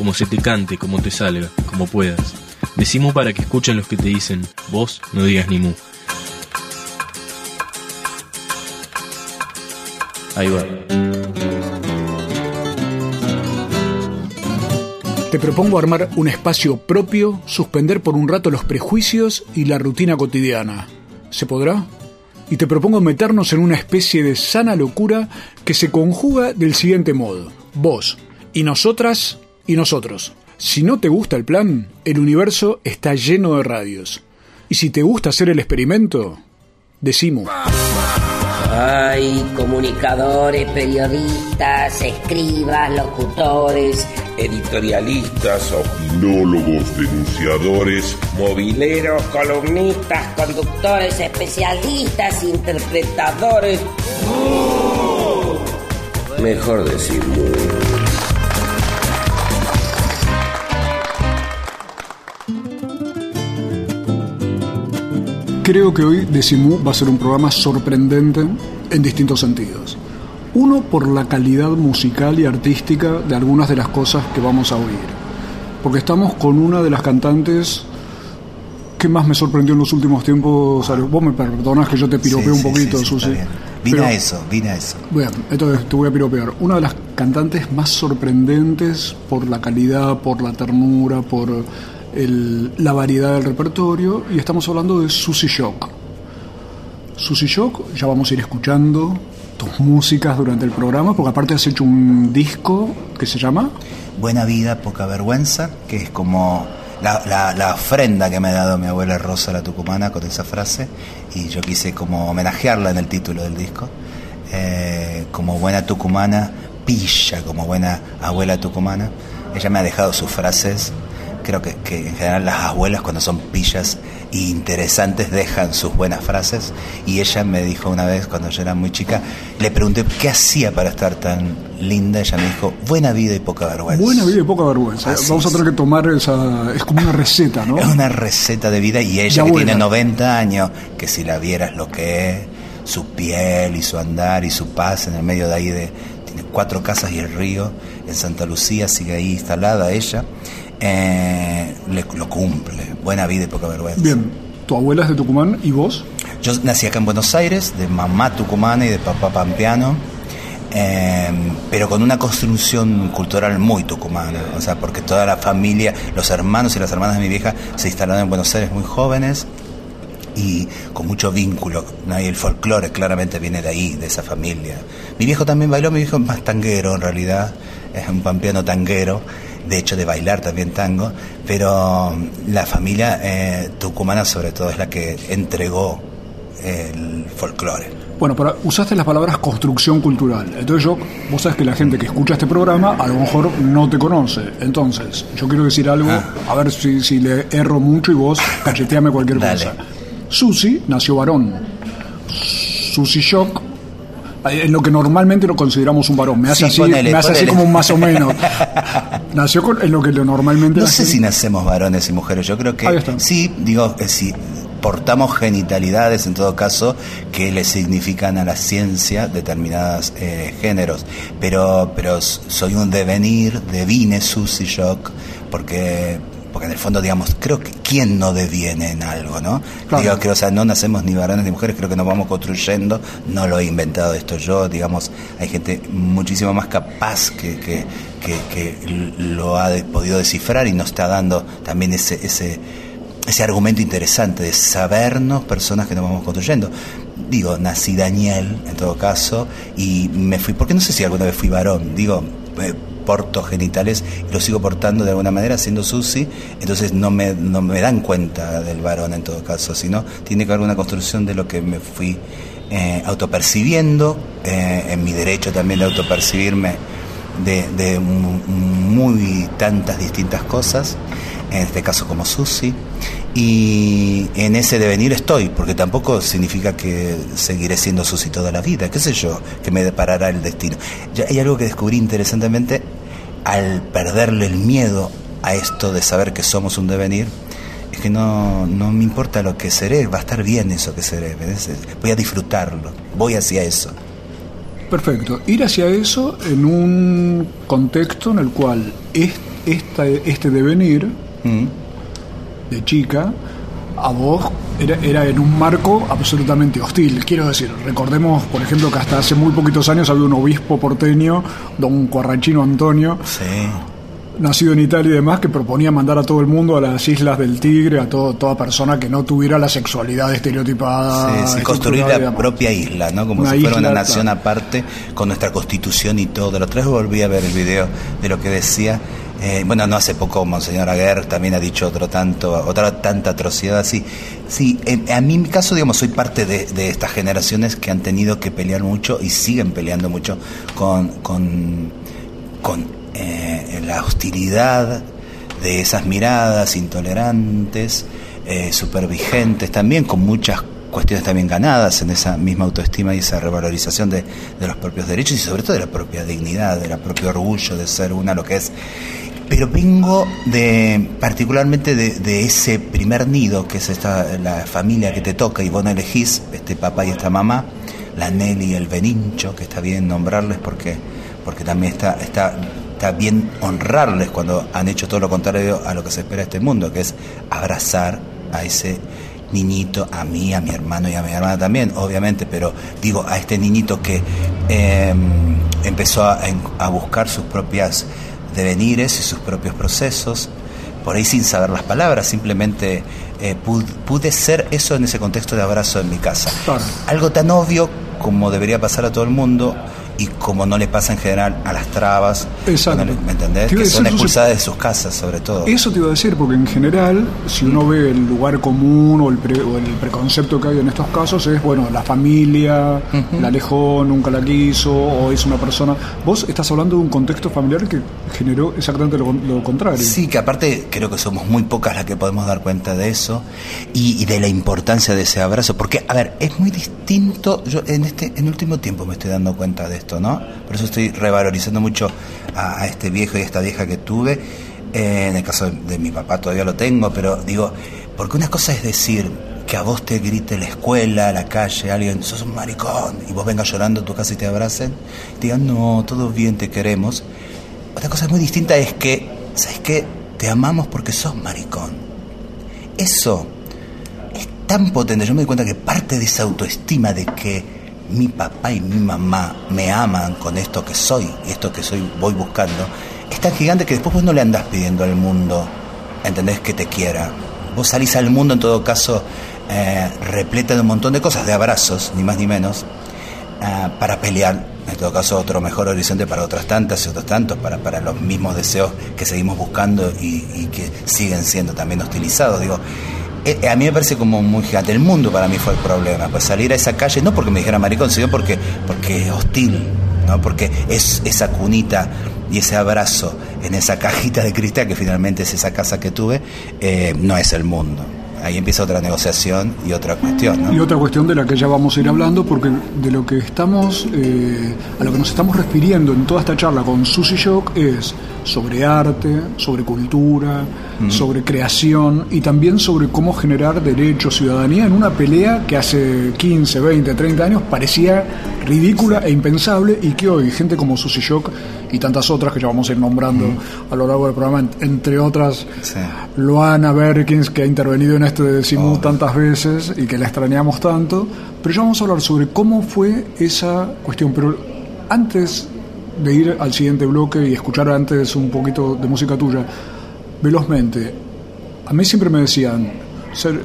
como se te cante, como te salga, como puedas. Decimu para que escuchen los que te dicen, vos no digas ni mu. Ahí va. Te propongo armar un espacio propio, suspender por un rato los prejuicios y la rutina cotidiana. ¿Se podrá? Y te propongo meternos en una especie de sana locura que se conjuga del siguiente modo. Vos, y nosotras, y nosotros. Si no te gusta el plan, el universo está lleno de radios. Y si te gusta hacer el experimento, decimos. Hay comunicadores, periodistas, escribas, locutores, editorialistas, opinólogos, denunciadores, mobileros, columnistas, conductores, especialistas, interpretadores. Mejor decir Creo que hoy Decimú va a ser un programa sorprendente en distintos sentidos. Uno, por la calidad musical y artística de algunas de las cosas que vamos a oír. Porque estamos con una de las cantantes que más me sorprendió en los últimos tiempos. Vos me perdonás que yo te piropeo un poquito, Susi. Vine a eso, vine a eso. Bien, entonces te voy a piropear. Una de las cantantes más sorprendentes por la calidad, por la ternura, por la variedad del repertorio. Y estamos hablando de Susi Shock. Susi Shock, ya vamos a ir escuchando tus músicas durante el programa, porque aparte has hecho un disco que se llama Buena vida, poca vergüenza, que es como la, la, ofrenda que me ha dado mi abuela Rosa la Tucumana con esa frase, y yo quise como homenajearla en el título del disco. Eh, como buena tucumana, pilla como buena abuela tucumana. Ella me ha dejado sus frases creo que, que, en general las abuelas cuando son pillas e interesantes dejan sus buenas frases y ella me dijo una vez cuando yo era muy chica, le pregunté qué hacía para estar tan linda, ella me dijo, buena vida y poca vergüenza. Buena vida y poca vergüenza. Vamos a tener que tomar esa, es como una receta, ¿no? Es una receta de vida y ella que tiene 90 años, que si la vieras lo que es, su piel y su andar y su paz en el medio de ahí de, tiene cuatro casas y el río, en Santa Lucía sigue ahí instalada ella eh, le, lo cumple. Buena vida y poca vergüenza. Bien, tu abuela es de Tucumán y vos? Yo nací acá en Buenos Aires, de mamá tucumana y de papá pampeano, eh, pero con una construcción cultural muy tucumana, o sea, porque toda la familia, los hermanos y las hermanas de mi vieja se instalaron en Buenos Aires muy jóvenes y con mucho vínculo. Y el folclore claramente viene de ahí, de esa familia. Mi viejo también bailó, mi viejo es más tanguero en realidad, es un pampeano tanguero de hecho de bailar también tango, pero la familia eh, tucumana sobre todo es la que entregó el folclore. Bueno, pero usaste las palabras construcción cultural. Entonces yo, vos sabes que la gente que escucha este programa a lo mejor no te conoce. Entonces, yo quiero decir algo, ah. a ver si, si, le erro mucho y vos cacheteame cualquier cosa. Susi nació varón. Susi Shock en lo que normalmente lo consideramos un varón. Me hace así, me hace así como un más o menos. Nació en lo que lo normalmente. No sé si nacemos varones y mujeres. Yo creo que sí, digo, eh, si portamos genitalidades en todo caso que le significan a la ciencia determinados eh, géneros. Pero, pero soy un devenir, devine Susy Shock, porque porque en el fondo, digamos, creo que quién no deviene en algo, ¿no? Digo que, o sea, no nacemos ni varones ni mujeres, creo que nos vamos construyendo, no lo he inventado esto yo, digamos, hay gente muchísimo más capaz que, que, que, lo ha podido descifrar y nos está dando también ese, ese, ese argumento interesante de sabernos personas que nos vamos construyendo. Digo, nací Daniel, en todo caso, y me fui, porque no sé si alguna vez fui varón, digo, eh, porto genitales y lo sigo portando de alguna manera siendo Susi, entonces no me, no me dan cuenta del varón en todo caso, sino tiene que haber una construcción de lo que me fui eh, autopercibiendo, eh, en mi derecho también de autopercibirme de, muy tantas distintas cosas, en este caso como Susi, y en ese devenir estoy, porque tampoco significa que seguiré siendo Susi toda la vida, qué sé yo, que me deparará el destino. Ya hay algo que descubrí interesantemente al perderle el miedo a esto de saber que somos un devenir, es que no, no me importa lo que seré, va a estar bien eso que seré, voy a disfrutarlo, voy hacia eso. Perfecto. Ir hacia eso en un contexto en el cual este, este devenir mm. De chica a vos era, era, en un marco absolutamente hostil. Quiero decir, recordemos, por ejemplo, que hasta hace muy poquitos años había un obispo porteño, don Cuarrachino Antonio, sí nacido en Italia y demás, que proponía mandar a todo el mundo a las islas del Tigre, a todo, toda persona que no tuviera la sexualidad estereotipada. Sí, construir la propia isla, ¿no? Como si fuera una nación aparte, con nuestra constitución y todo. La otra vez volví a ver el video de lo que decía. Eh, bueno, no hace poco Monseñor Aguer también ha dicho otro tanto, otra tanta atrocidad así. Sí, a mí en mi caso, digamos, soy parte de, de, estas generaciones que han tenido que pelear mucho y siguen peleando mucho con, con, con eh, la hostilidad de esas miradas intolerantes, eh, supervigentes, también con muchas cuestiones también ganadas en esa misma autoestima y esa revalorización de, los propios derechos y sobre todo de la propia dignidad, del propio orgullo de ser una lo que es. Pero vengo de particularmente de, ese primer nido que es esta la familia que te toca y vos no elegís, este papá y esta mamá, la Nelly y el Benincho, que está bien nombrarles porque, porque también está, está está bien honrarles cuando han hecho todo lo contrario a lo que se espera de este mundo, que es abrazar a ese niñito, a mí, a mi hermano y a mi hermana también, obviamente, pero digo, a este niñito que em, empezó a, buscar sus propias devenires y sus propios procesos, por ahí sin saber las palabras, simplemente eh, pude, ser eso en ese contexto de abrazo en mi casa. Algo tan obvio como debería pasar a todo el mundo, y como no le pasa en general a las trabas, ¿me entendés? Que son expulsadas de sus casas, sobre todo. Eso te iba a decir, porque en general, si uno ve el lugar común o el, el preconcepto que hay en estos casos, es, bueno, la familia, la alejó, nunca la quiso, o es una persona... Vos estás hablando de un contexto familiar que generó exactamente lo, contrario. Sí, que aparte creo que somos muy pocas las que podemos dar cuenta de eso y, y de la importancia de ese abrazo, porque, a ver, es muy distinto, yo en este en último tiempo me estoy dando cuenta de esto ¿no? Por eso estoy revalorizando mucho a, este viejo y a esta vieja que tuve. Eh, en el caso de, mi papá todavía lo tengo, pero digo, porque una cosa es decir que a vos te grite la escuela, la calle, alguien, sos un maricón, y vos vengas llorando a tu casa y te abracen, y digan, no, todo bien, te queremos. Otra cosa muy distinta es que, ¿sabes qué? Te amamos porque sos maricón. Eso es tan potente. Yo me doy cuenta que parte de esa autoestima de que mi papá y mi mamá me aman con esto que soy esto que soy voy buscando, es tan gigante que después vos no le andás pidiendo al mundo, ¿entendés? Que te quiera. Vos salís al mundo en todo caso eh, repleta de un montón de cosas, de abrazos, ni más ni menos, eh, para pelear, en todo caso otro mejor horizonte para otras tantas y otros tantos, para, los mismos deseos que seguimos buscando y, y que siguen siendo también hostilizados. Digo, a mí me parece como muy gigante. El mundo para mí fue el problema. Pues salir a esa calle, no porque me dijera maricón, sino porque, porque es hostil, ¿no? Porque es esa cunita y ese abrazo en esa cajita de cristal que finalmente es esa casa que tuve, eh, no es el mundo ahí empieza otra negociación y otra cuestión. Y otra cuestión de la que ya vamos a ir hablando, porque de lo que estamos, eh, a lo que nos estamos refiriendo en toda esta charla con Susi Shock es sobre arte, sobre cultura, sobre creación y también sobre cómo generar derecho, ciudadanía en una pelea que hace 15, 20, 30 años parecía ridícula e impensable y que hoy gente como Susi Shock y tantas otras que ya vamos a ir nombrando a lo largo del programa, entre otras Luana Berkins que ha intervenido en este de Simú oh. tantas veces y que la extrañamos tanto, pero ya vamos a hablar sobre cómo fue esa cuestión, pero antes de ir al siguiente bloque y escuchar antes un poquito de música tuya, velozmente, a mí siempre me decían,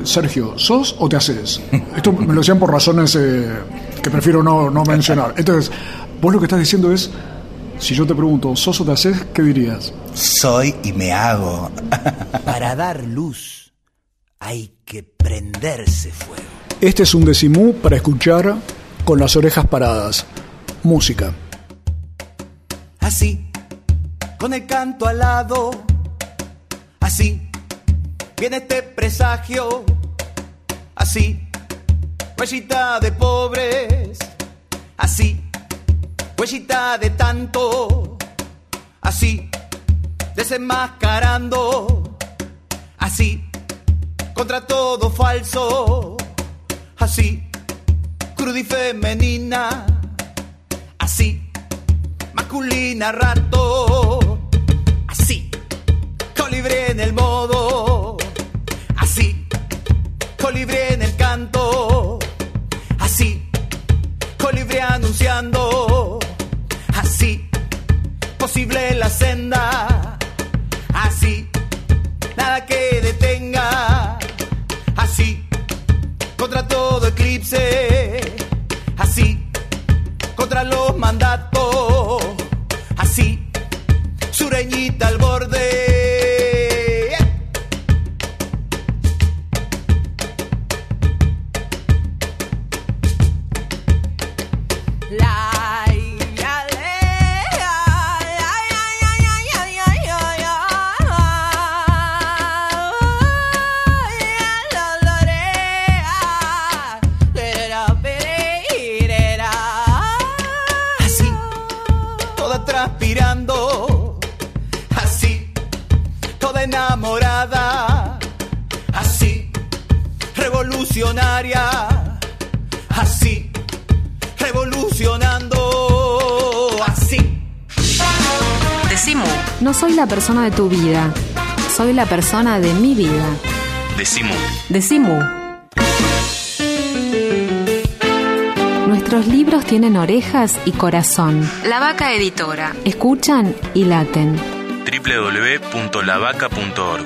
Sergio, ¿sos o te haces? Esto me lo decían por razones eh, que prefiero no, no mencionar. Entonces, vos lo que estás diciendo es, si yo te pregunto, ¿sos o te haces? ¿Qué dirías? Soy y me hago. Para dar luz hay que prenderse fuego. Este es un decimú para escuchar con las orejas paradas. Música. Así con el canto al lado. Así viene este presagio, así, huellita de pobres, así, huellita de tanto, así, desenmascarando, así, contra todo falso, así, crud y femenina, así, masculina rato, así, colibrí en el modo, así, colibrí en el canto, así, colibrí anunciando, así, posible la senda, así, nada que detenga, así, contra todo eclipse, así, contra los mandatos, sureñita al la persona de tu vida, soy la persona de mi vida. Decimu. Decimu. Nuestros libros tienen orejas y corazón. La Vaca Editora. Escuchan y laten. www.lavaca.org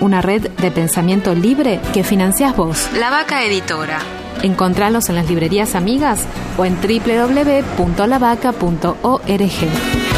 Una red de pensamiento libre que financias vos. La Vaca Editora. Encontralos en las librerías amigas o en www.lavaca.org.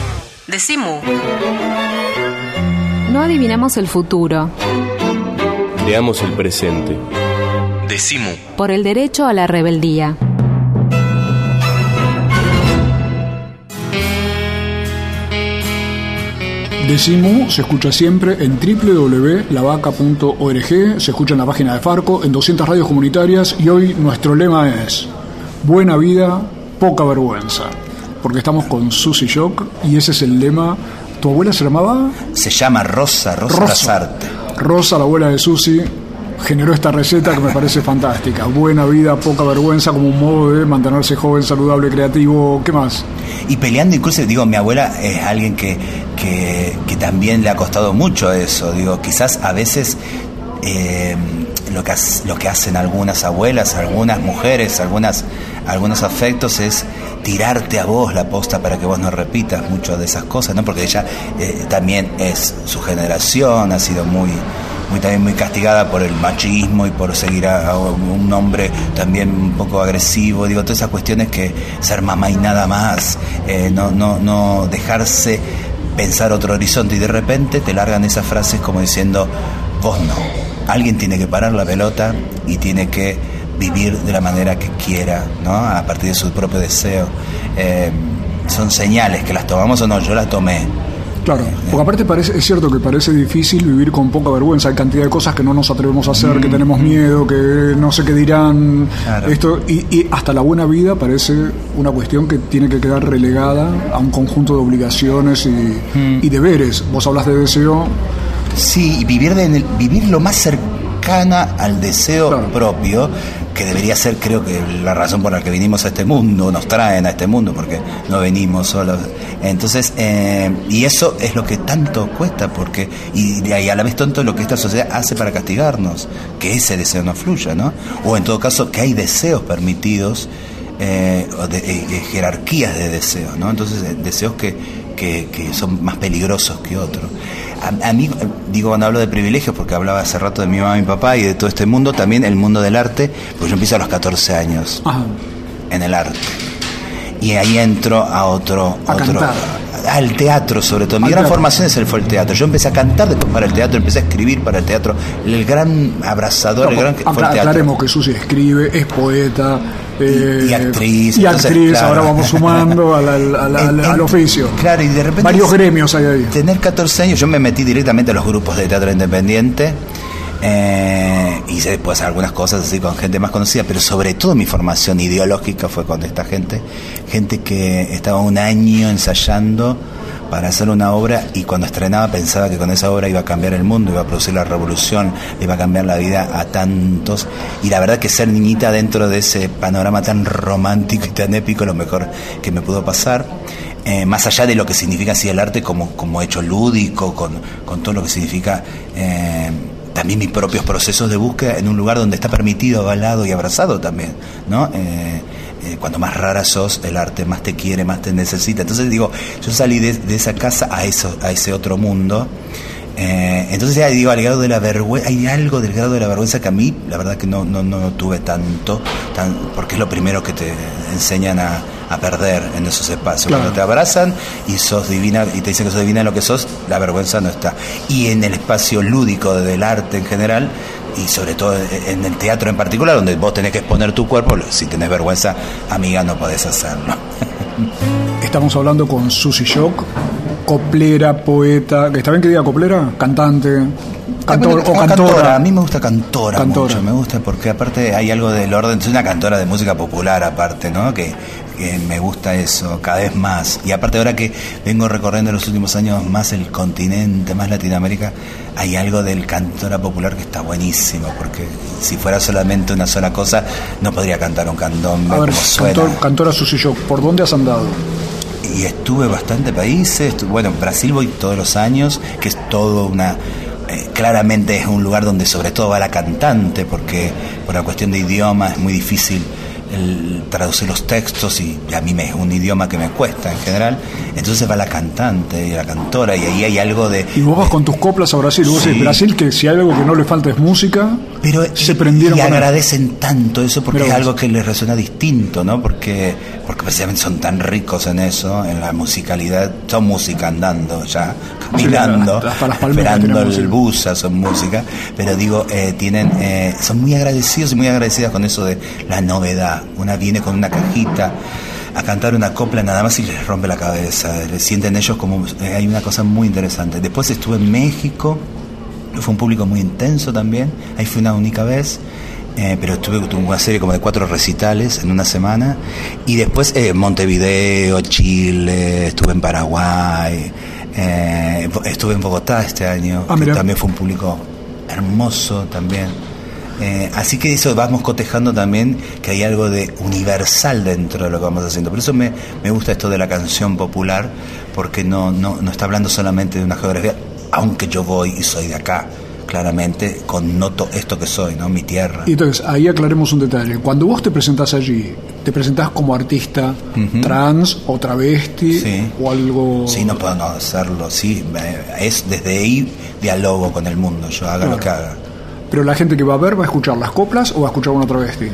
Decimu. No adivinamos el futuro. Creamos el presente. Decimu. Por el derecho a la rebeldía. Decimu se escucha siempre en www.lavaca.org, se escucha en la página de Farco, en 200 radios comunitarias y hoy nuestro lema es Buena vida, poca vergüenza. Porque estamos con Susy Shock y ese es el lema. ¿Tu abuela se llamaba? Se llama Rosa, Rosa, Rosa. Rosa, la abuela de Susy, generó esta receta que me parece fantástica. Buena vida, poca vergüenza, como un modo de mantenerse joven, saludable, creativo. ¿Qué más? Y peleando, incluso, digo, mi abuela es alguien que, que, que también le ha costado mucho eso. Digo, quizás a veces eh, lo, que, lo que hacen algunas abuelas, algunas mujeres, algunas, algunos afectos es tirarte a vos la posta para que vos no repitas mucho de esas cosas, ¿no? Porque ella eh, también es su generación, ha sido muy muy también muy castigada por el machismo y por seguir a, a un hombre también un poco agresivo, digo, todas esas cuestiones que ser mamá y nada más, eh, no, no, no dejarse pensar otro horizonte. Y de repente te largan esas frases como diciendo, vos no, alguien tiene que parar la pelota y tiene que vivir de la manera que quiera, ¿no? A partir de su propio deseo. Eh, son señales que las tomamos o no, yo las tomé. Claro, porque aparte parece, es cierto que parece difícil vivir con poca vergüenza. Hay cantidad de cosas que no nos atrevemos a hacer, que tenemos miedo, que no sé qué dirán. Claro. Esto y, y hasta la buena vida parece una cuestión que tiene que quedar relegada a un conjunto de obligaciones y, y deberes. Vos hablas de deseo. Sí, y vivir, de, vivir lo más cercana al deseo Claro. propio, que debería ser, creo que, la razón por la que vinimos a este mundo, nos traen a este mundo, porque no venimos solos. Entonces, eh, y eso es lo que tanto cuesta, porque, y, y a la vez tonto lo que esta sociedad hace para castigarnos, que ese deseo no fluya, ¿no? O en todo caso, que hay deseos permitidos. eh, de, eh, jerarquías de deseos, ¿no? Entonces, deseos que, que, que son más peligrosos que otros. A, mí, digo, cuando hablo de privilegios, porque hablaba hace rato de mi mamá y mi papá y de todo este mundo, también el mundo del arte, pues yo empiezo a los 14 años en el arte. Y ahí entro a otro... otro al teatro sobre todo. Mi gran formación es el, fue el teatro. Yo empecé a cantar después para el teatro, empecé a escribir para el teatro. El gran abrazador, el gran fue el teatro. Aclaremos que Susi escribe, es poeta. y, eh, actriz. Y actriz, ahora vamos sumando al, oficio. Claro, y de repente... Varios gremios hay ahí. Tener 14 años, yo me metí directamente a los grupos de teatro independiente. Eh, hice después algunas cosas así con gente más conocida, pero sobre todo mi formación ideológica fue con esta gente, gente que estaba un año ensayando para hacer una obra y cuando estrenaba pensaba que con esa obra iba a cambiar el mundo, iba a producir la revolución, iba a cambiar la vida a tantos. Y la verdad que ser niñita dentro de ese panorama tan romántico y tan épico lo mejor que me pudo pasar. Eh, más allá de lo que significa así el arte como, como hecho lúdico, con, con todo lo que significa eh, también mis propios procesos de búsqueda en un lugar donde está permitido, avalado y abrazado también, ¿no? Eh, eh, cuanto más rara sos, el arte más te quiere, más te necesita. Entonces digo, yo salí de, esa casa a eso, a ese otro mundo. Eh, entonces ya digo, al grado de la vergüenza, hay algo del grado de la vergüenza que a mí, la verdad que no, no, no tuve tanto, tan, porque es lo primero que te enseñan a, a perder en esos espacios. Cuando te abrazan y sos divina y te dicen que sos divina en lo que sos, la vergüenza no está. Y en el espacio lúdico del arte en general, y sobre todo en el teatro en particular, donde vos tenés que exponer tu cuerpo, si tenés vergüenza, amiga, no podés hacerlo. Estamos hablando con Susy Shock, coplera, poeta, ¿está bien que diga coplera? Cantante. Cantor, o cantora. A mí me gusta cantora, mucho, me gusta porque aparte hay algo del orden, soy una cantora de música popular aparte, ¿no? Que me gusta eso cada vez más. Y aparte ahora que vengo recorriendo en los últimos años más el continente, más Latinoamérica, hay algo del cantora popular que está buenísimo, porque si fuera solamente una sola cosa, no podría cantar un candombe como suena. cantora Susillo, ¿por dónde has andado? Y estuve bastante países, bueno, en Brasil voy todos los años, que es todo una eh, claramente es un lugar donde sobre todo va la cantante, porque por la cuestión de idioma es muy difícil el traducir los textos y a mí me es un idioma que me cuesta en general. Entonces va la cantante y la cantora y ahí hay algo de... Y vos vas con tus coplas a Brasil, vos Brasil que si hay algo que no le falta es música, pero se prendieron y agradecen tanto eso porque es algo que les resuena distinto, ¿no? Porque porque precisamente son tan ricos en eso, en la musicalidad, son música andando ya, caminando, esperando el bus, son música, pero digo, eh, tienen, eh, son muy agradecidos y muy agradecidas con eso de la novedad. Una viene con una cajita a cantar una copla nada más y les rompe la cabeza, sienten ellos como, eh, hay una cosa muy interesante. Después estuve en México, fue un público muy intenso también, ahí fue una única vez. Eh, pero estuve una serie como de cuatro recitales en una semana y después eh, Montevideo, Chile, estuve en Paraguay, eh, estuve en Bogotá este año, ah, que también fue un público hermoso también. Eh, así que eso vamos cotejando también que hay algo de universal dentro de lo que vamos haciendo. Por eso me, me gusta esto de la canción popular, porque no, no, no está hablando solamente de una geografía, aunque yo voy y soy de acá claramente connoto esto que soy, ¿no? Mi tierra. Y entonces, ahí aclaremos un detalle. Cuando vos te presentás allí, ¿te presentás como artista trans o travesti o algo...? Sí, no puedo no hacerlo, sí. Es desde ahí diálogo con el mundo, yo haga lo que haga. Pero la gente que va a ver va a escuchar las coplas o va a escuchar una travesti.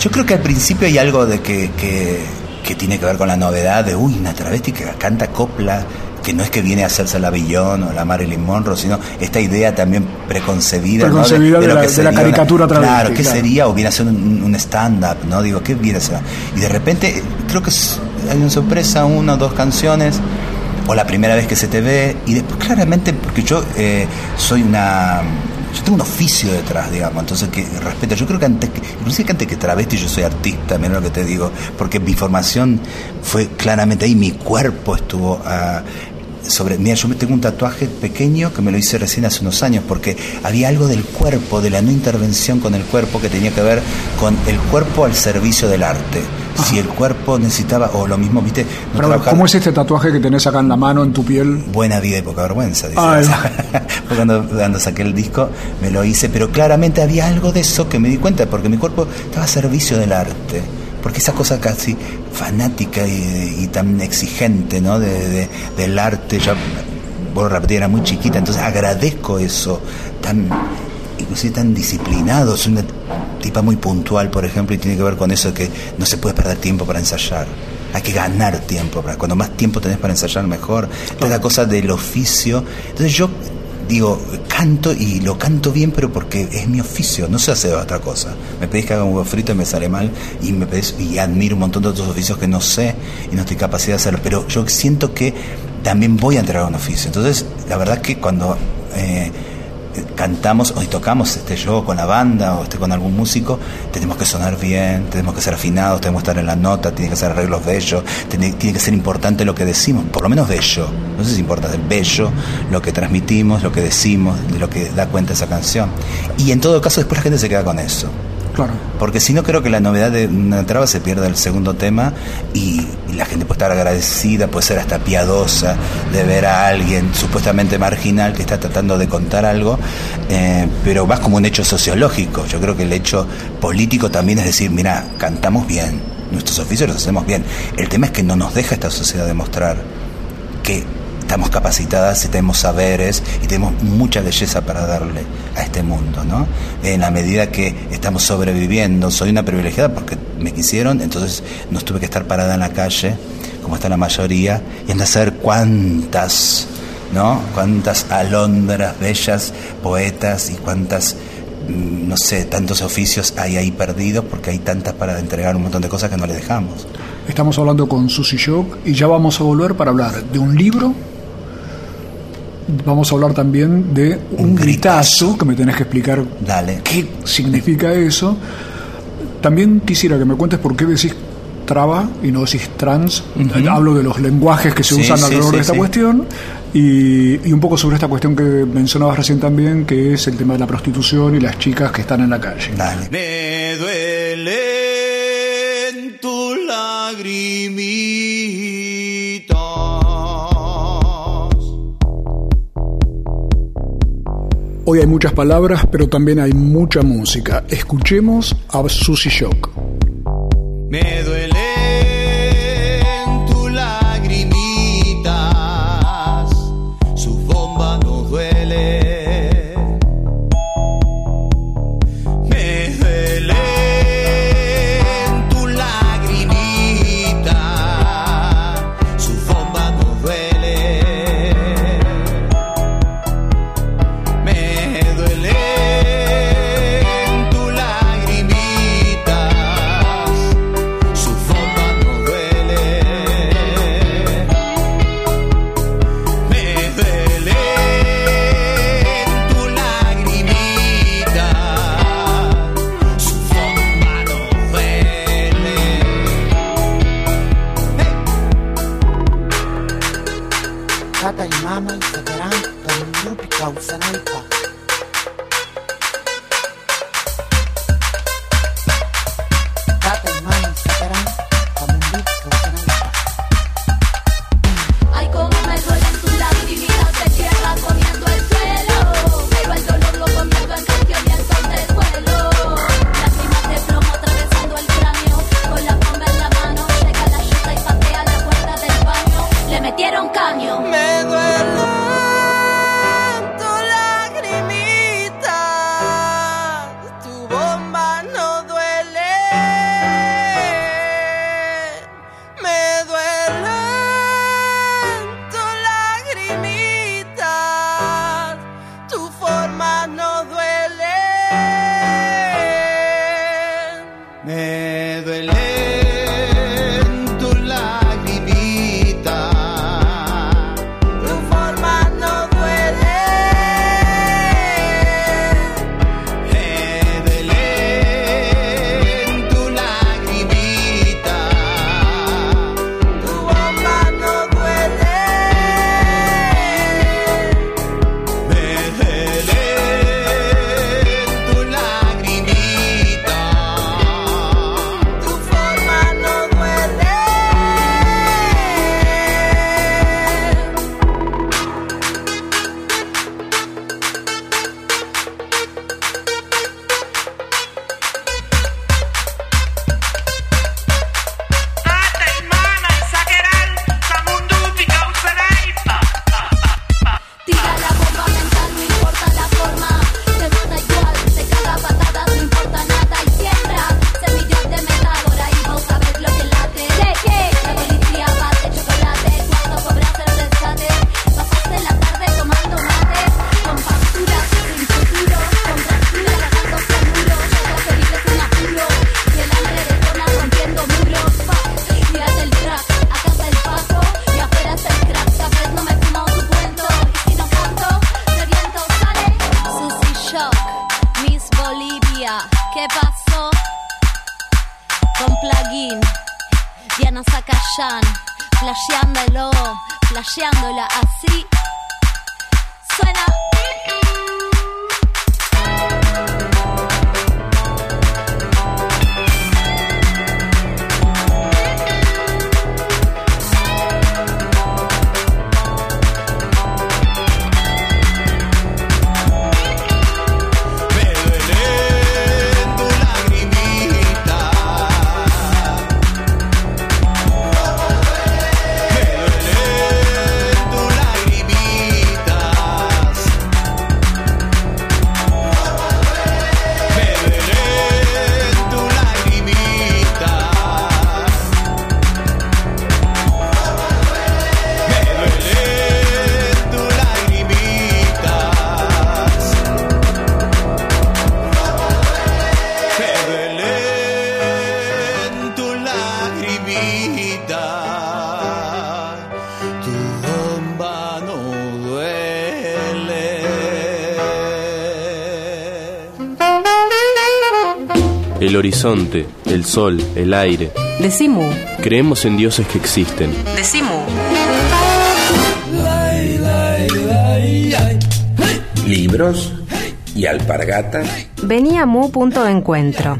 Yo creo que al principio hay algo de que, que, que tiene que ver con la novedad de, uy, una travesti que canta copla que no es que viene a hacerse la Billón o la Marilyn Monroe, sino esta idea también preconcebida, ¿no? de, lo que sería, la caricatura una, Claro, ¿qué sería? O viene a ser un, stand-up, ¿no? Digo, ¿qué viene a ser? Y de repente, creo que hay una sorpresa, una o dos canciones, o la primera vez que se te ve, y después claramente, porque yo eh, soy una yo tengo un oficio detrás, digamos, entonces que respeto. Yo creo que antes, que, inclusive que antes que travesti yo soy artista, mira lo que te digo, porque mi formación fue claramente ahí, mi cuerpo estuvo a, sobre, mira, yo tengo un tatuaje pequeño que me lo hice recién hace unos años porque había algo del cuerpo, de la no intervención con el cuerpo que tenía que ver con el cuerpo al servicio del arte. Si el cuerpo necesitaba, o lo mismo, viste. Pero, ¿cómo es este tatuaje que tenés acá en la mano, en tu piel? Buena vida y poca vergüenza, dice. cuando, cuando saqué el disco me lo hice, pero claramente había algo de eso que me di cuenta, porque mi cuerpo estaba a servicio del arte porque esa cosa casi fanática y, tan exigente, ¿no? De, del arte, ya, vuelvo a repetir, era muy chiquita, entonces agradezco eso, tan, inclusive tan disciplinado, es una tipa muy puntual, por ejemplo, y tiene que ver con eso que no se puede perder tiempo para ensayar hay que ganar tiempo. Cuando más tiempo tenés para ensayar, mejor. Es la cosa del oficio. Entonces yo digo, canto y lo canto bien, pero porque es mi oficio, no sé hacer otra cosa. Me pedís que haga un huevo frito y me sale mal, y me pedís, y admiro un montón de otros oficios que no sé y no estoy capaz de hacerlo, pero yo siento que también voy a entregar un oficio. Entonces, la verdad es que cuando eh, cantamos o tocamos este yo con la banda o este con algún músico, tenemos que sonar bien, tenemos que ser afinados, tenemos que estar en la nota, tiene que ser arreglos bellos, tiene, tiene que ser importante lo que decimos, por lo menos bello, no sé si es bello lo que transmitimos, lo que decimos, de lo que da cuenta esa canción. Y en todo caso después la gente se queda con eso. Porque si no creo que la novedad de una traba se pierda el segundo tema y, la gente puede estar agradecida, puede ser hasta piadosa de ver a alguien supuestamente marginal que está tratando de contar algo, eh, pero más como un hecho sociológico. Yo creo que el hecho político también es decir, mira, cantamos bien, nuestros oficios los hacemos bien. El tema es que no nos deja esta sociedad demostrar que estamos capacitadas y tenemos saberes y tenemos mucha belleza para darle a este mundo, ¿no? En la medida que estamos sobreviviendo, soy una privilegiada porque me quisieron, entonces no tuve que estar parada en la calle, como está la mayoría, y en saber cuántas, ¿no? Cuántas alondras bellas, poetas y cuántas mm, no sé, tantos oficios hay ahí perdidos porque hay tantas para entregar un montón de cosas que no le dejamos. Estamos hablando con Susi Shock y ya vamos a volver para hablar de un libro vamos a hablar también de un, gritazo, que me tenés que explicar Dale. qué significa eso. También quisiera que me cuentes por qué decís traba y no decís trans. Hablo de los lenguajes que se usan alrededor de esta cuestión y, un poco sobre esta cuestión que mencionabas recién también, que es el tema de la prostitución y las chicas que están en la calle. Dale. Me duele tu Hoy hay muchas palabras, pero también hay mucha música. Escuchemos a Susie Shock. Horizonte, el sol, el aire. Decimu. Creemos en dioses que existen. Decimu. Libros y alpargatas. Venía Mu punto de encuentro.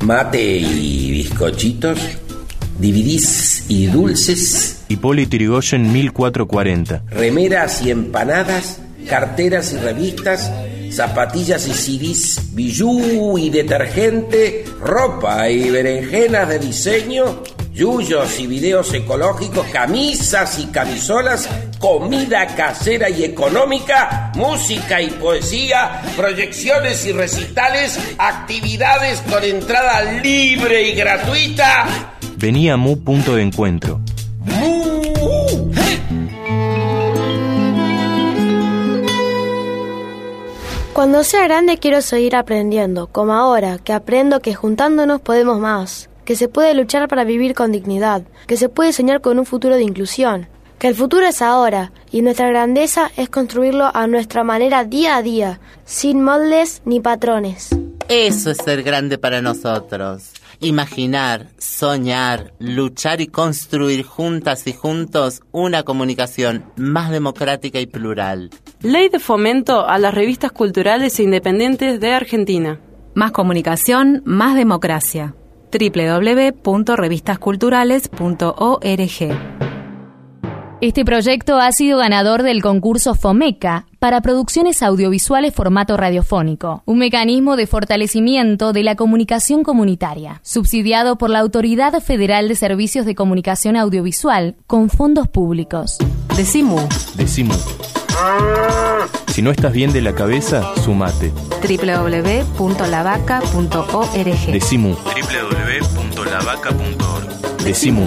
Mate y bizcochitos. Dividís y dulces. Hipólito Yrigoyen 1440. Remeras y empanadas. Carteras y revistas zapatillas y CDs, bijú y detergente, ropa y berenjenas de diseño, yuyos y videos ecológicos, camisas y camisolas, comida casera y económica, música y poesía, proyecciones y recitales, actividades con entrada libre y gratuita. Venía Mu punto de encuentro. Cuando sea grande quiero seguir aprendiendo, como ahora, que aprendo que juntándonos podemos más, que se puede luchar para vivir con dignidad, que se puede soñar con un futuro de inclusión, que el futuro es ahora y nuestra grandeza es construirlo a nuestra manera día a día, sin moldes ni patrones. Eso es ser grande para nosotros. Imaginar, soñar, luchar y construir juntas y juntos una comunicación más democrática y plural. Ley de fomento a las revistas culturales e independientes de Argentina. Más comunicación, más democracia. www.revistasculturales.org este proyecto ha sido ganador del concurso FOMECA para producciones audiovisuales formato radiofónico, un mecanismo de fortalecimiento de la comunicación comunitaria, subsidiado por la Autoridad Federal de Servicios de Comunicación Audiovisual con fondos públicos. Decimu. Decimu. Si no estás bien de la cabeza, sumate. www.lavaca.org. Decimu. www.lavaca.org. Decimu.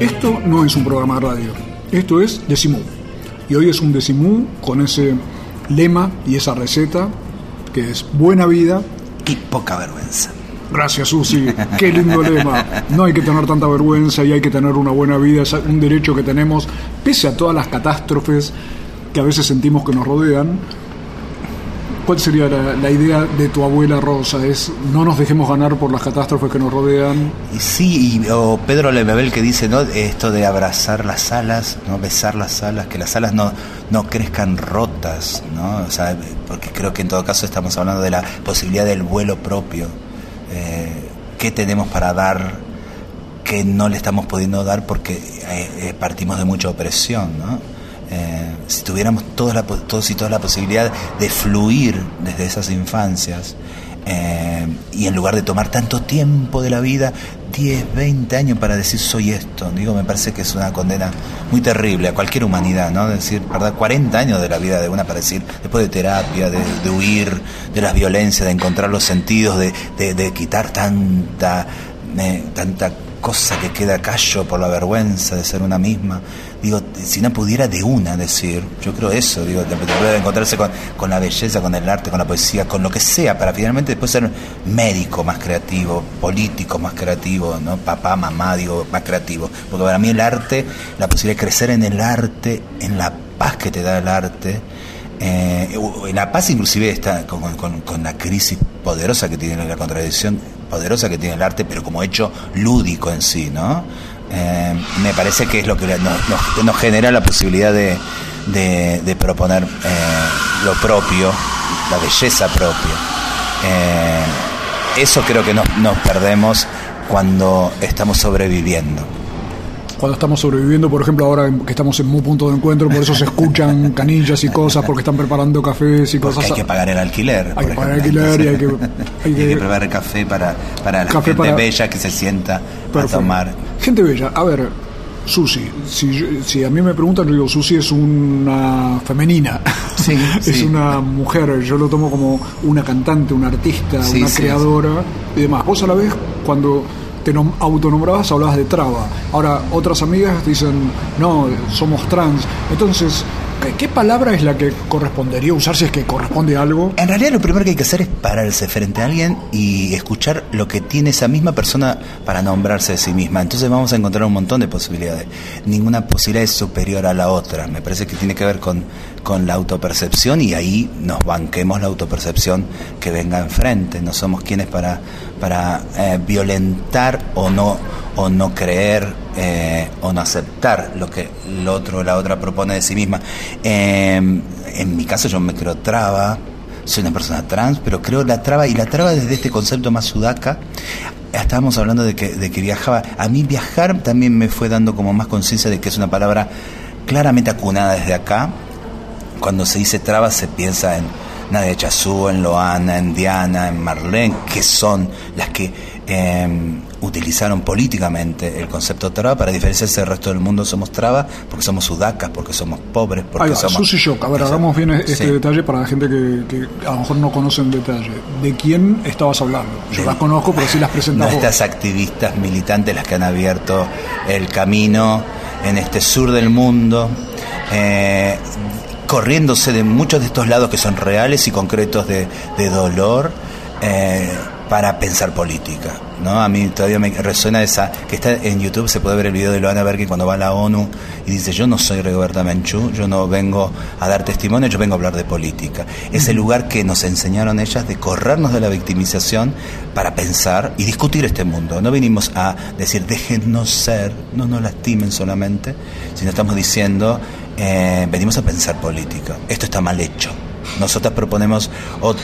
Esto no es un programa de radio, esto es Decimú. Y hoy es un Decimú con ese lema y esa receta que es buena vida y poca vergüenza. Gracias, Susi. Qué lindo lema. No hay que tener tanta vergüenza y hay que tener una buena vida. Es un derecho que tenemos, pese a todas las catástrofes que a veces sentimos que nos rodean. ¿Cuál sería la, idea de tu abuela Rosa? Es no nos dejemos ganar por las catástrofes que nos rodean. Sí, y, o Pedro Lemebel que dice, ¿no? Esto de abrazar las alas, ¿no? Besar las alas, que las alas no, no crezcan rotas, ¿no? O sea, porque creo que en todo caso estamos hablando de la posibilidad del vuelo propio. Eh, ¿Qué tenemos para dar que no le estamos pudiendo dar porque eh, eh, partimos de mucha opresión, ¿no? Eh, si tuviéramos todos, la, todos y todas la posibilidad de fluir desde esas infancias Eh, y en lugar de tomar tanto tiempo de la vida, 10, 20 años para decir soy esto, digo, me parece que es una condena muy terrible a cualquier humanidad, ¿no? Decir, ¿verdad? 40 años de la vida de una para decir, después de terapia, de, huir de las violencias, de encontrar los sentidos, de, de, quitar tanta, eh, tanta cosa que queda callo por la vergüenza de ser una misma. Digo, si no pudiera de una decir, yo creo eso, digo, de, encontrarse con, con, la belleza, con el arte, con la poesía, con lo que sea, para finalmente después ser médico más creativo, político más creativo, ¿no? papá, mamá, digo, más creativo. Porque para mí el arte, la posibilidad de crecer en el arte, en la paz que te da el arte, eh, la paz inclusive está con, con, la crisis poderosa que tiene la contradicción poderosa que tiene el arte, pero como hecho lúdico en sí, ¿no? Eh, me parece que es lo que nos, nos, genera la posibilidad de, de, proponer eh, lo propio, la belleza propia. Eh, eso creo que nos, nos perdemos cuando estamos sobreviviendo cuando estamos sobreviviendo, por ejemplo, ahora que estamos en un punto de encuentro, por eso se escuchan canillas y cosas, porque están preparando cafés y cosas. hay que pagar el alquiler. Hay que pagar el alquiler y hay que, hay que, preparar café para, para la gente bella que se sienta a tomar. Gente bella, a ver, Susi, si, si a mí me preguntan, yo digo, Susi es una femenina, sí, es una mujer, yo lo tomo como una cantante, una artista, una creadora y demás. Vos a la vez, cuando te autonombrabas, hablabas de traba. Ahora otras amigas dicen, no, somos trans. Entonces, ¿Qué palabra es la que correspondería usar si es que corresponde algo? En realidad lo primero que hay que hacer es pararse frente a alguien y escuchar lo que tiene esa misma persona para nombrarse de sí misma. Entonces vamos a encontrar un montón de posibilidades. Ninguna posibilidad es superior a la otra. Me parece que tiene que ver con, con la autopercepción y ahí nos banquemos la autopercepción que venga enfrente. No somos quienes para, para eh, violentar o no, o no creer eh, o no aceptar lo que el otro o la otra propone de sí misma. Em, en mi caso yo me creo traba, soy una persona trans, pero creo la traba y la traba desde este concepto más sudaca. Estábamos hablando de que, de que viajaba. A mí viajar también me fue dando como más conciencia de que es una palabra claramente acunada desde acá. Cuando se dice traba se piensa en Nadia Chazú, en Loana, en Diana, en Marlene, que son las que eh, utilizaron políticamente el concepto traba para diferenciarse del resto del mundo. Somos traba porque somos sudacas, porque somos pobres, porque somos... Susi Shock, a ver, hagamos bien este detalle para la gente que, a lo mejor no conoce en detalle. ¿De quién estabas hablando? Yo las conozco, pero sí las presentamos. Estas activistas militantes, las que han abierto el camino en este sur del mundo, eh, corriéndose de muchos de estos lados que son reales y concretos de, de dolor. Eh, para pensar política. ¿no? A mí todavía me resuena esa, que está en YouTube, se puede ver el video de Loana Berger cuando va a la ONU y dice, yo no soy Rigoberta Menchú, yo no vengo a dar testimonio, yo vengo a hablar de política. Es el lugar que nos enseñaron ellas de corrernos de la victimización para pensar y discutir este mundo. No venimos a decir, déjennos ser, no nos lastimen solamente, sino estamos diciendo, eh, venimos a pensar política. Esto está mal hecho nosotras proponemos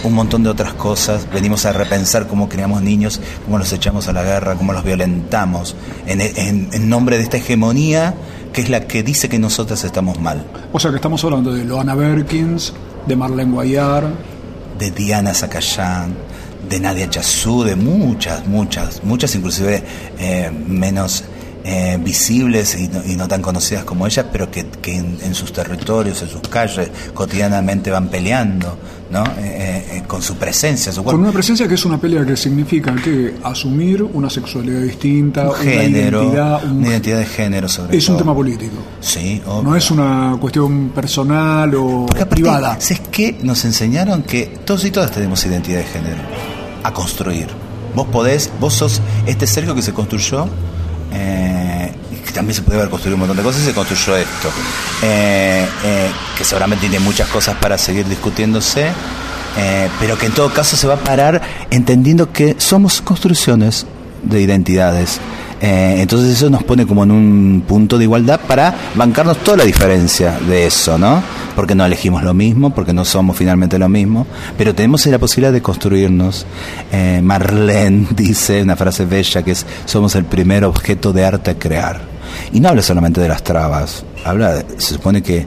un montón de otras cosas, venimos a repensar cómo criamos niños, cómo los echamos a la guerra, cómo los violentamos, en, nombre de esta hegemonía que es la que dice que nosotras estamos mal. O sea que estamos hablando de Loana Berkins, de Marlene Guayar, de Diana Zacayán, de Nadia Chazú, de muchas, muchas, muchas inclusive eh, menos eh, visibles y no, tan conocidas como ellas, pero que, en, sus territorios, en sus calles, cotidianamente van peleando, ¿no? Eh, eh, con su presencia, su Con una presencia que es una pelea que significa que asumir una sexualidad distinta, un género, una identidad, una identidad de género sobre Es un tema político. Sí, No es una cuestión personal o privada. Es que nos enseñaron que todos y todas tenemos identidad de género a construir. Vos podés, vos sos este Sergio que se construyó eh, también se puede haber construido un montón de cosas y se construyó esto. Eh, eh, que seguramente tiene muchas cosas para seguir discutiéndose, pero que en todo caso se va a parar entendiendo que somos construcciones de identidades. Entonces eso nos pone como en un punto de igualdad para bancarnos toda la diferencia de eso, ¿no? porque no elegimos lo mismo, porque no somos finalmente lo mismo, pero tenemos la posibilidad de construirnos. Eh, Marlene dice una frase bella que es, somos el primer objeto de arte a crear. Y no habla solamente de las trabas, habla, se supone que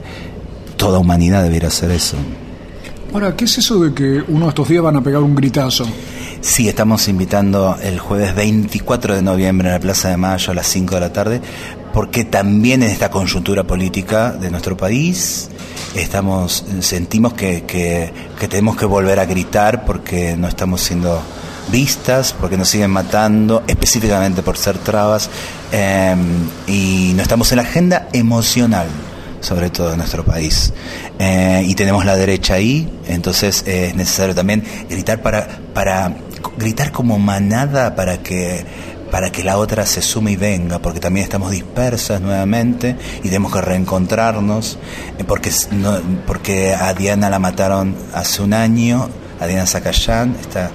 toda humanidad debería hacer eso. Ahora, ¿qué es eso de que uno de estos días van a pegar un gritazo? Sí, estamos invitando el jueves 24 de noviembre en la Plaza de Mayo a las 5 de la tarde, porque también en esta coyuntura política de nuestro país estamos sentimos que, que, tenemos que volver a gritar porque no estamos siendo vistas, porque nos siguen matando, específicamente por ser trabas, em, y no estamos en la agenda emocional sobre todo en nuestro país. Eh, y tenemos la derecha ahí, entonces es necesario también gritar para, para gritar como manada para que para que la otra se sume y venga, porque también estamos dispersas nuevamente y tenemos que reencontrarnos, eh, porque, no, porque a Diana la mataron hace un año, a Diana Zacayán, esta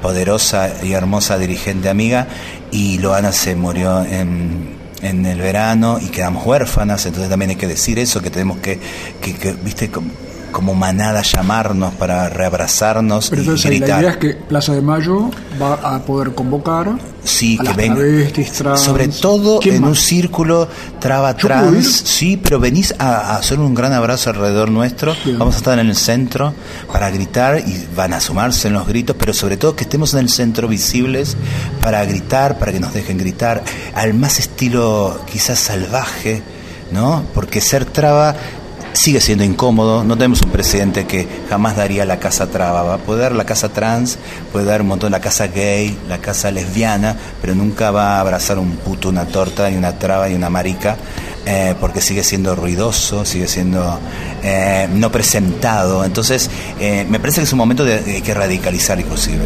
poderosa y hermosa dirigente amiga, y Loana se murió en, en el verano y quedamos huérfanas, entonces también hay que decir eso, que tenemos que, que, que viste, como manada llamarnos para reabrazarnos Pero entonces, La idea es que Plaza de Mayo va a poder convocar sí, que venga, sobre todo en un círculo traba trans, sí, pero venís a, hacer un gran abrazo alrededor nuestro, vamos a estar en el centro para gritar y van a sumarse en los gritos, pero sobre todo que estemos en el centro visibles para gritar, para que nos dejen gritar, al más estilo quizás salvaje, ¿no? Porque ser traba sigue siendo incómodo. No tenemos un presidente que jamás daría la casa traba. Va a poder la casa trans, puede dar un montón la casa gay, la casa lesbiana, pero nunca va a abrazar un puto, una torta y una traba y una marica. Eh, porque sigue siendo ruidoso, sigue siendo eh, no presentado. Entonces, eh, me parece que es un momento de, que radicalizar inclusive